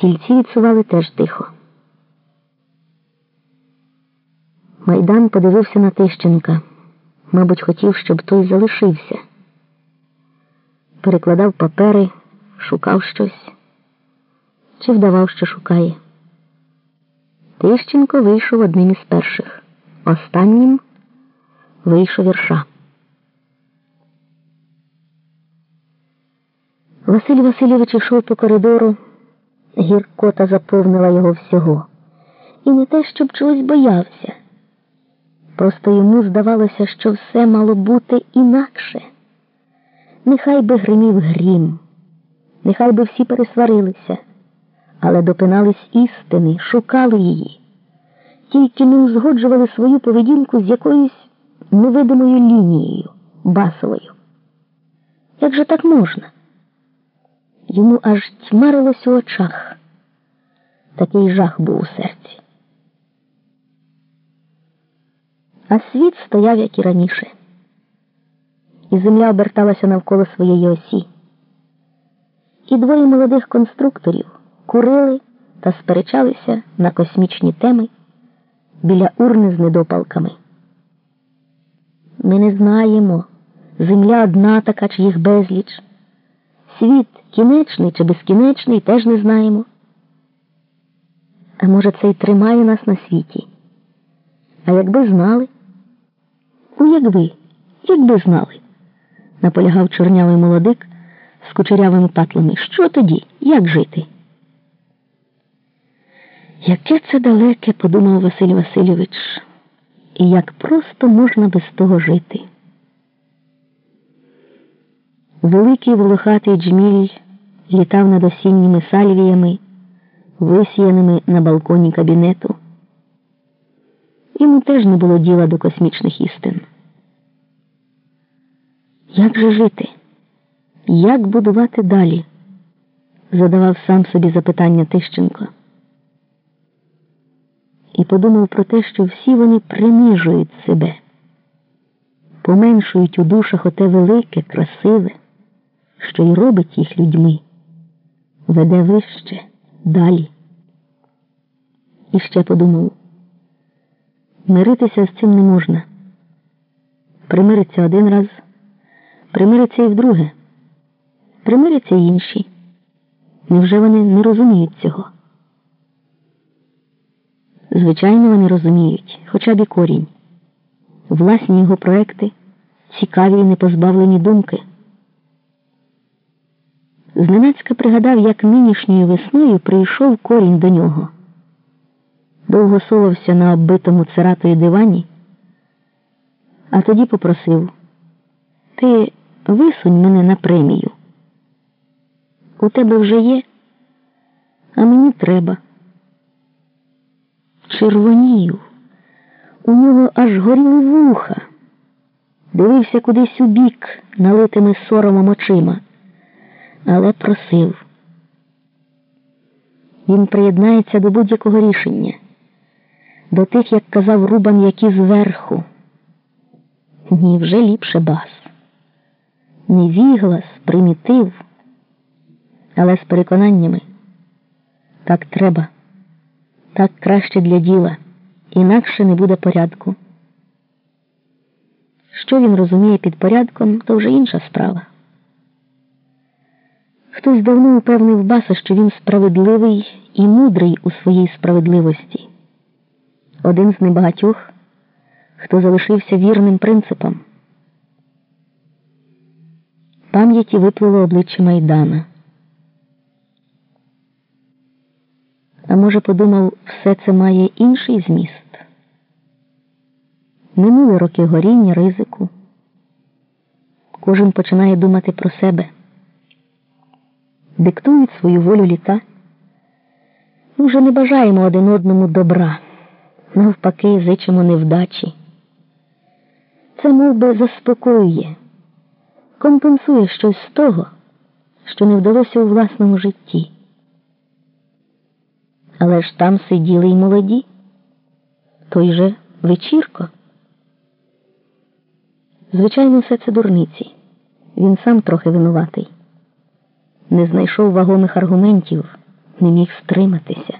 Стільці відсували теж тихо. Майдан подивився на Тищенка. Мабуть, хотів, щоб той залишився. Перекладав папери, шукав щось чи вдавав, що шукає. Тищенко вийшов одним із перших. Останнім вийшов вірша. Василь Васильович йшов по коридору, гіркота заповнила його всього. І не те, щоб чогось боявся. Просто йому здавалося, що все мало бути інакше. Нехай би гримів грім, нехай би всі пересварилися, але допинались істини, шукали її, тільки не узгоджували свою поведінку з якоюсь невидимою лінією, басовою. Як же так можна? Йому аж тьмарилось у очах. Такий жах був у серці. А світ стояв, як і раніше, і земля оберталася навколо своєї осі. І двоє молодих конструкторів курили та сперечалися на космічні теми біля урни з недопалками. Ми не знаємо, земля одна така, чи їх безліч. Світ кінечний чи безкінечний теж не знаємо. А може, це й тримає нас на світі? А якби знали? Ну, якби, якби знали, наполягав чорнявий молодик з кучерявими патлами. Що тоді? Як жити? Яке це далеке, подумав Василь Васильович, і як просто можна без того жити. Великий волохатий джміль літав над осінніми сальвіями, висіяними на балконі кабінету. Йому теж не було діла до космічних істин. Як же жити? Як будувати далі? задавав сам собі запитання Тищенко. І подумав про те, що всі вони принижують себе, поменшують у душах оте велике, красиве, що й робить їх людьми, веде вище, далі. І ще подумав. Миритися з цим не можна. Примириться один раз, примириться і вдруге, примиряться й інші. Невже вони не розуміють цього? Звичайно, вони розуміють, хоча б і корінь. Власні його проекти цікаві і не позбавлені думки. Зненацька пригадав, як нинішньою весною прийшов корінь до нього довго совався на оббитому цератою дивані, а тоді попросив ти висунь мене на премію. У тебе вже є, а мені треба. Червонію, у нього аж горіли вуха, дивився кудись у бік налитими соромом очима, але просив. Він приєднається до будь-якого рішення до тих, як казав Рубан, які зверху. Ні, вже ліпше бас. Не віглас, примітив, але з переконаннями так треба, так краще для діла, інакше не буде порядку. Що він розуміє під порядком, то вже інша справа. Хтось давно упевнив баса, що він справедливий і мудрий у своїй справедливості один з небагатьох, хто залишився вірним принципам. Пам'яті виплило обличчя Майдана. А може, подумав, все це має інший зміст? Минули роки горіння, ризику. Кожен починає думати про себе, диктують свою волю літа. Ми вже не бажаємо один одному добра навпаки, зичимо невдачі. Це мов би, заспокоює, компенсує щось з того, що не вдалося у власному житті. Але ж там сиділи й молоді, той же вечірко. Звичайно, все це дурниці. Він сам трохи винуватий. Не знайшов вагомих аргументів, не міг стриматися.